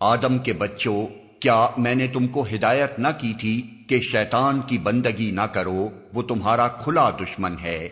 آدم کے بچوں، کیا میں نے تم کو ہدایت نہ کی تھی کہ شیطان کی بندگی نہ کرو؟ وہ تمہارا کھلا دشمن ہے۔